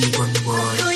习惯我。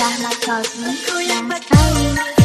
Dah nak kau pun yang kali